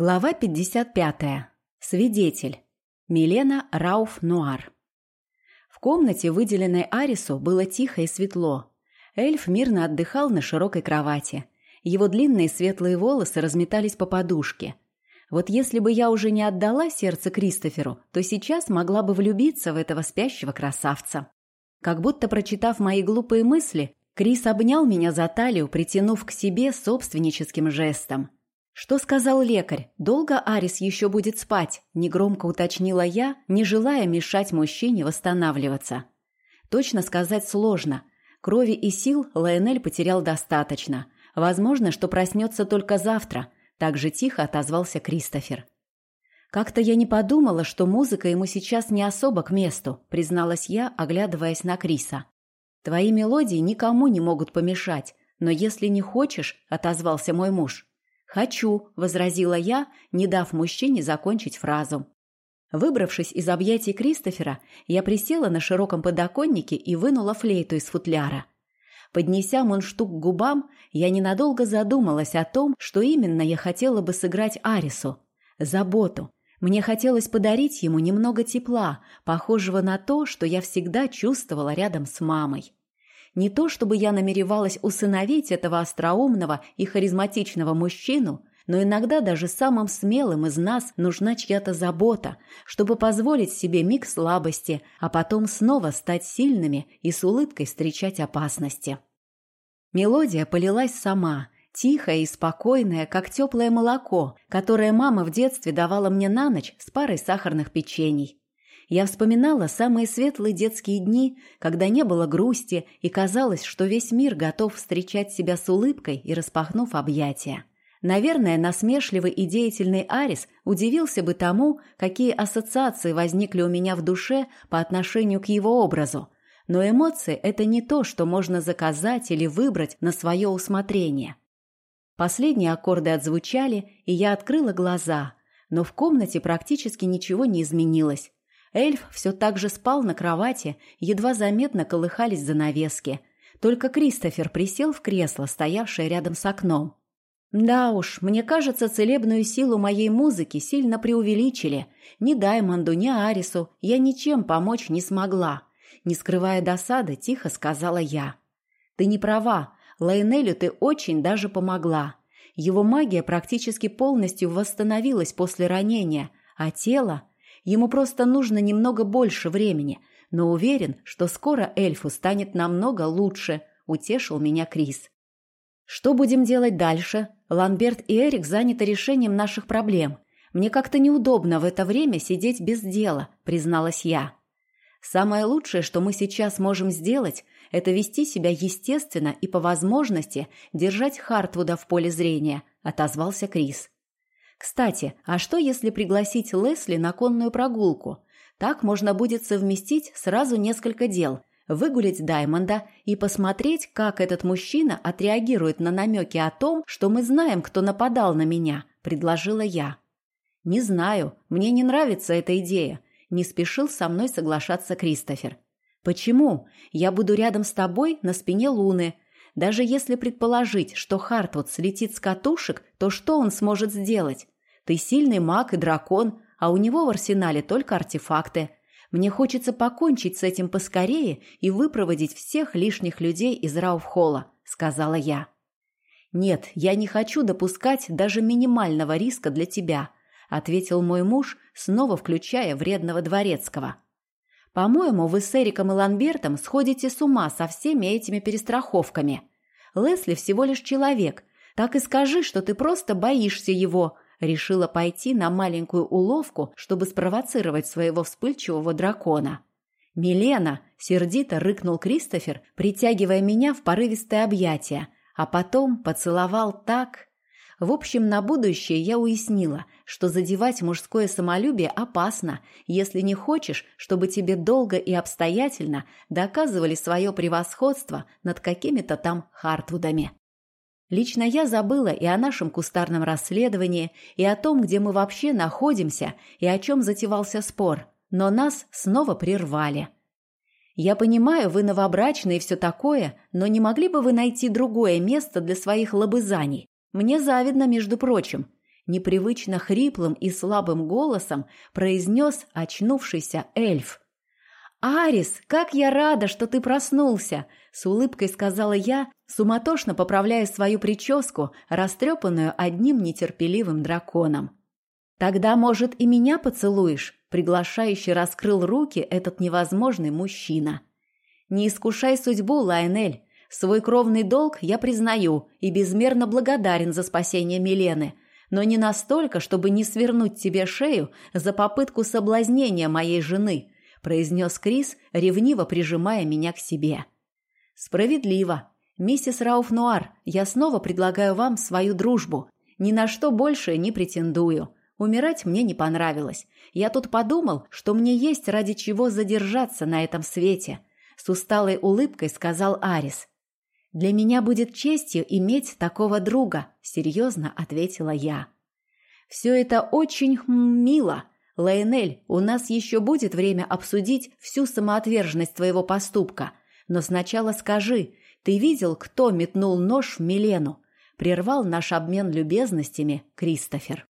Глава 55. Свидетель. Милена Рауф-Нуар. В комнате, выделенной Арису, было тихо и светло. Эльф мирно отдыхал на широкой кровати. Его длинные светлые волосы разметались по подушке. Вот если бы я уже не отдала сердце Кристоферу, то сейчас могла бы влюбиться в этого спящего красавца. Как будто прочитав мои глупые мысли, Крис обнял меня за талию, притянув к себе собственническим жестом – «Что сказал лекарь? Долго Арис еще будет спать?» – негромко уточнила я, не желая мешать мужчине восстанавливаться. Точно сказать сложно. Крови и сил Лайонель потерял достаточно. Возможно, что проснется только завтра. Так же тихо отозвался Кристофер. «Как-то я не подумала, что музыка ему сейчас не особо к месту», призналась я, оглядываясь на Криса. «Твои мелодии никому не могут помешать, но если не хочешь», – отозвался мой муж, «Хочу», – возразила я, не дав мужчине закончить фразу. Выбравшись из объятий Кристофера, я присела на широком подоконнике и вынула флейту из футляра. Поднеся мундштук к губам, я ненадолго задумалась о том, что именно я хотела бы сыграть Арису. Заботу. Мне хотелось подарить ему немного тепла, похожего на то, что я всегда чувствовала рядом с мамой. Не то чтобы я намеревалась усыновить этого остроумного и харизматичного мужчину, но иногда даже самым смелым из нас нужна чья-то забота, чтобы позволить себе миг слабости, а потом снова стать сильными и с улыбкой встречать опасности. Мелодия полилась сама, тихая и спокойная, как теплое молоко, которое мама в детстве давала мне на ночь с парой сахарных печений. Я вспоминала самые светлые детские дни, когда не было грусти и казалось, что весь мир готов встречать себя с улыбкой и распахнув объятия. Наверное, насмешливый и деятельный Арис удивился бы тому, какие ассоциации возникли у меня в душе по отношению к его образу. Но эмоции – это не то, что можно заказать или выбрать на свое усмотрение. Последние аккорды отзвучали, и я открыла глаза, но в комнате практически ничего не изменилось. Эльф все так же спал на кровати, едва заметно колыхались занавески. Только Кристофер присел в кресло, стоявшее рядом с окном. Да уж, мне кажется, целебную силу моей музыки сильно преувеличили. Ни Даймонду, ни Арису я ничем помочь не смогла. Не скрывая досады, тихо сказала я. Ты не права, Лайнелю ты очень даже помогла. Его магия практически полностью восстановилась после ранения, а тело... Ему просто нужно немного больше времени, но уверен, что скоро эльфу станет намного лучше, утешил меня Крис. Что будем делать дальше? Ланберт и Эрик заняты решением наших проблем. Мне как-то неудобно в это время сидеть без дела, призналась я. Самое лучшее, что мы сейчас можем сделать, это вести себя естественно и по возможности держать Хартвуда в поле зрения, отозвался Крис. Кстати, а что если пригласить Лесли на конную прогулку? Так можно будет совместить сразу несколько дел. Выгулить Даймонда и посмотреть, как этот мужчина отреагирует на намеки о том, что мы знаем, кто нападал на меня, предложила я. Не знаю, мне не нравится эта идея. Не спешил со мной соглашаться Кристофер. Почему? Я буду рядом с тобой на спине Луны. Даже если предположить, что Хартвуд слетит с катушек, то что он сможет сделать? Ты сильный маг и дракон, а у него в арсенале только артефакты. Мне хочется покончить с этим поскорее и выпроводить всех лишних людей из Рауфхолла», — сказала я. «Нет, я не хочу допускать даже минимального риска для тебя», — ответил мой муж, снова включая вредного дворецкого. «По-моему, вы с Эриком и Ланбертом сходите с ума со всеми этими перестраховками. Лесли всего лишь человек. Так и скажи, что ты просто боишься его, решила пойти на маленькую уловку, чтобы спровоцировать своего вспыльчивого дракона. «Милена!» – сердито рыкнул Кристофер, притягивая меня в порывистое объятие, а потом поцеловал так... В общем, на будущее я уяснила, что задевать мужское самолюбие опасно, если не хочешь, чтобы тебе долго и обстоятельно доказывали свое превосходство над какими-то там Хартвудами. Лично я забыла и о нашем кустарном расследовании, и о том, где мы вообще находимся, и о чем затевался спор. Но нас снова прервали. Я понимаю, вы новобрачные и все такое, но не могли бы вы найти другое место для своих лобызаний? Мне завидно, между прочим. непривычно хриплым и слабым голосом произнес очнувшийся эльф. «Арис, как я рада, что ты проснулся!» — с улыбкой сказала я, суматошно поправляя свою прическу, растрепанную одним нетерпеливым драконом. «Тогда, может, и меня поцелуешь?» — приглашающе раскрыл руки этот невозможный мужчина. «Не искушай судьбу, Лайнель. Свой кровный долг я признаю и безмерно благодарен за спасение Милены, но не настолько, чтобы не свернуть тебе шею за попытку соблазнения моей жены», — произнес Крис, ревниво прижимая меня к себе. «Справедливо. Миссис Рауф-Нуар, я снова предлагаю вам свою дружбу. Ни на что больше не претендую. Умирать мне не понравилось. Я тут подумал, что мне есть ради чего задержаться на этом свете», — с усталой улыбкой сказал Арис. «Для меня будет честью иметь такого друга», — серьезно ответила я. «Все это очень хм, мило. Лайнель, у нас еще будет время обсудить всю самоотверженность твоего поступка. Но сначала скажи, ты видел, кто метнул нож в Милену?» Прервал наш обмен любезностями Кристофер.